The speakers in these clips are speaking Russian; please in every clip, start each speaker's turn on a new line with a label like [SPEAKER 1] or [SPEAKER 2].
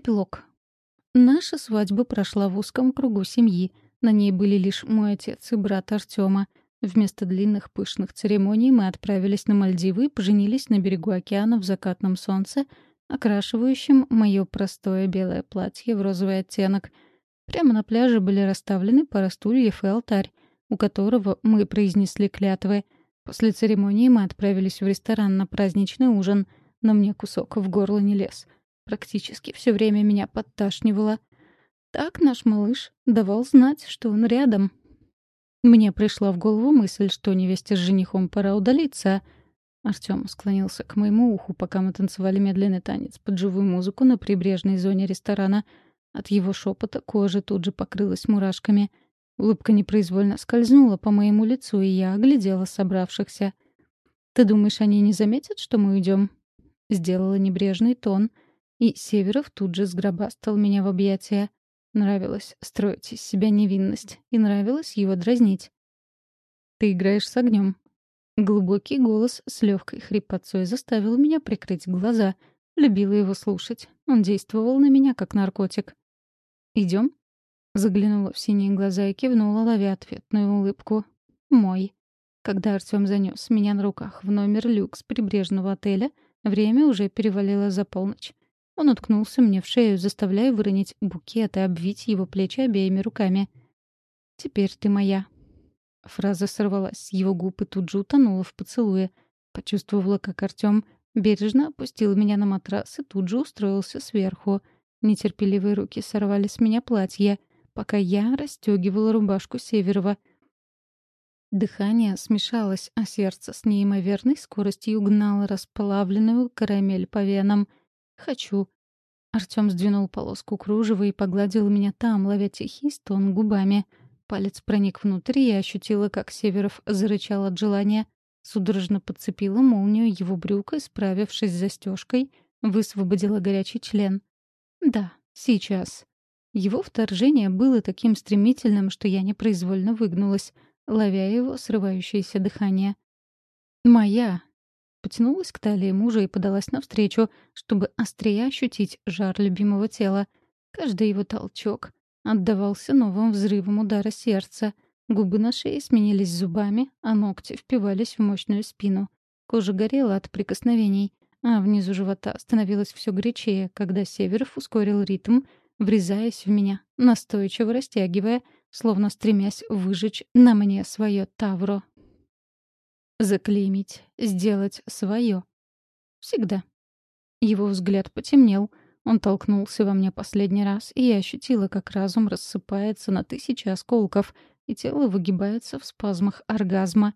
[SPEAKER 1] Эпилог. Наша свадьба прошла в узком кругу семьи. На ней были лишь мой отец и брат Артема. Вместо длинных пышных церемоний мы отправились на Мальдивы и поженились на берегу океана в закатном солнце, окрашивающем мое простое белое платье в розовый оттенок. Прямо на пляже были расставлены пара стульев и алтарь, у которого мы произнесли клятвы. После церемонии мы отправились в ресторан на праздничный ужин, но мне кусок в горло не лез — Практически все время меня подташнивало. Так наш малыш давал знать, что он рядом. Мне пришла в голову мысль, что невесте с женихом пора удалиться. Артём склонился к моему уху, пока мы танцевали медленный танец под живую музыку на прибрежной зоне ресторана. От его шепота кожа тут же покрылась мурашками. Улыбка непроизвольно скользнула по моему лицу, и я оглядела собравшихся. «Ты думаешь, они не заметят, что мы уйдем?» Сделала небрежный тон — и Северов тут же сгробастал меня в объятия. Нравилось строить из себя невинность, и нравилось его дразнить. «Ты играешь с огнем. Глубокий голос с легкой хрипотцой заставил меня прикрыть глаза. Любила его слушать. Он действовал на меня, как наркотик. Идем? Заглянула в синие глаза и кивнула, ловя ответную улыбку. «Мой». Когда Артём занёс меня на руках в номер люкс прибрежного отеля, время уже перевалило за полночь. Он уткнулся мне в шею, заставляя выронить букет и обвить его плечи обеими руками. «Теперь ты моя». Фраза сорвалась с его губ и тут же утонула в поцелуе. Почувствовала, как Артём бережно опустил меня на матрас и тут же устроился сверху. Нетерпеливые руки сорвали с меня платье, пока я расстёгивала рубашку Северова. Дыхание смешалось, а сердце с неимоверной скоростью гнало расплавленную карамель по венам — «Хочу». Артём сдвинул полоску кружева и погладил меня там, ловя тихий стон губами. Палец проник внутрь, и я ощутила, как Северов зарычал от желания. Судорожно подцепила молнию его брюка справившись с застежкой, высвободила горячий член. «Да, сейчас». Его вторжение было таким стремительным, что я непроизвольно выгнулась, ловя его срывающееся дыхание. «Моя», Потянулась к талии мужа и подалась навстречу, чтобы острее ощутить жар любимого тела. Каждый его толчок отдавался новым взрывом удара сердца. Губы на шее сменились зубами, а ногти впивались в мощную спину. Кожа горела от прикосновений, а внизу живота становилось все горячее, когда Северов ускорил ритм, врезаясь в меня, настойчиво растягивая, словно стремясь выжечь на мне свое тавро. Заклеймить, сделать свое. Всегда. Его взгляд потемнел. Он толкнулся во мне последний раз, и я ощутила, как разум рассыпается на тысячи осколков, и тело выгибается в спазмах оргазма.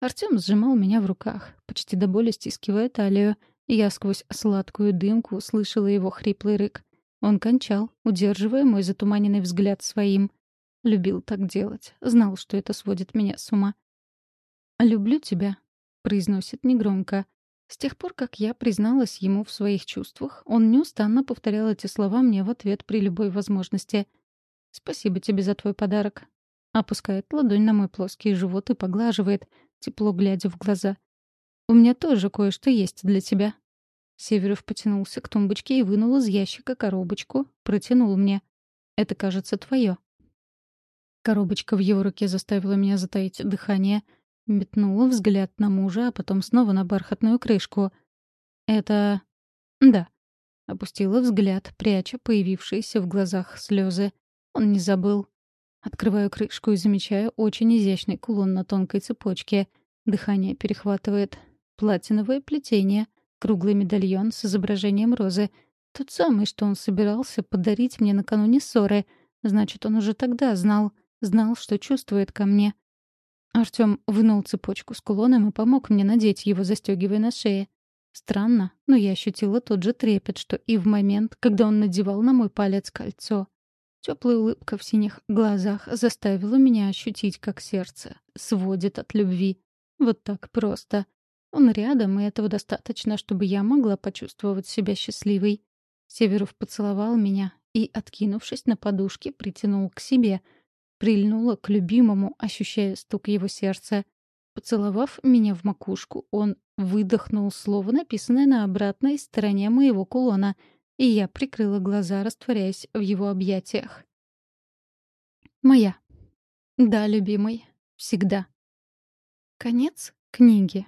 [SPEAKER 1] Артём сжимал меня в руках, почти до боли стискивая талию, и я сквозь сладкую дымку услышала его хриплый рык. Он кончал, удерживая мой затуманенный взгляд своим. Любил так делать, знал, что это сводит меня с ума. «Люблю тебя», — произносит негромко. С тех пор, как я призналась ему в своих чувствах, он неустанно повторял эти слова мне в ответ при любой возможности. «Спасибо тебе за твой подарок». Опускает ладонь на мой плоский живот и поглаживает, тепло глядя в глаза. «У меня тоже кое-что есть для тебя». Северов потянулся к тумбочке и вынул из ящика коробочку, протянул мне. «Это, кажется, твое». Коробочка в его руке заставила меня затаить дыхание — Метнула взгляд на мужа, а потом снова на бархатную крышку. «Это...» «Да». Опустила взгляд, пряча появившиеся в глазах слезы. Он не забыл. Открываю крышку и замечаю очень изящный кулон на тонкой цепочке. Дыхание перехватывает. Платиновое плетение, круглый медальон с изображением розы. Тот самый, что он собирался подарить мне накануне ссоры. Значит, он уже тогда знал. Знал, что чувствует ко мне. Артём вынул цепочку с кулоном и помог мне надеть его, застёгивая на шее. Странно, но я ощутила тот же трепет, что и в момент, когда он надевал на мой палец кольцо. Теплая улыбка в синих глазах заставила меня ощутить, как сердце сводит от любви. Вот так просто. Он рядом, и этого достаточно, чтобы я могла почувствовать себя счастливой. Северов поцеловал меня и, откинувшись на подушке, притянул к себе — Прильнула к любимому, ощущая стук его сердца. Поцеловав меня в макушку, он выдохнул слово, написанное на обратной стороне моего кулона, и я прикрыла глаза, растворяясь в его объятиях. Моя. Да, любимый. Всегда. Конец книги.